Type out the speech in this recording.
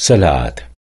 سلعات